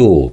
と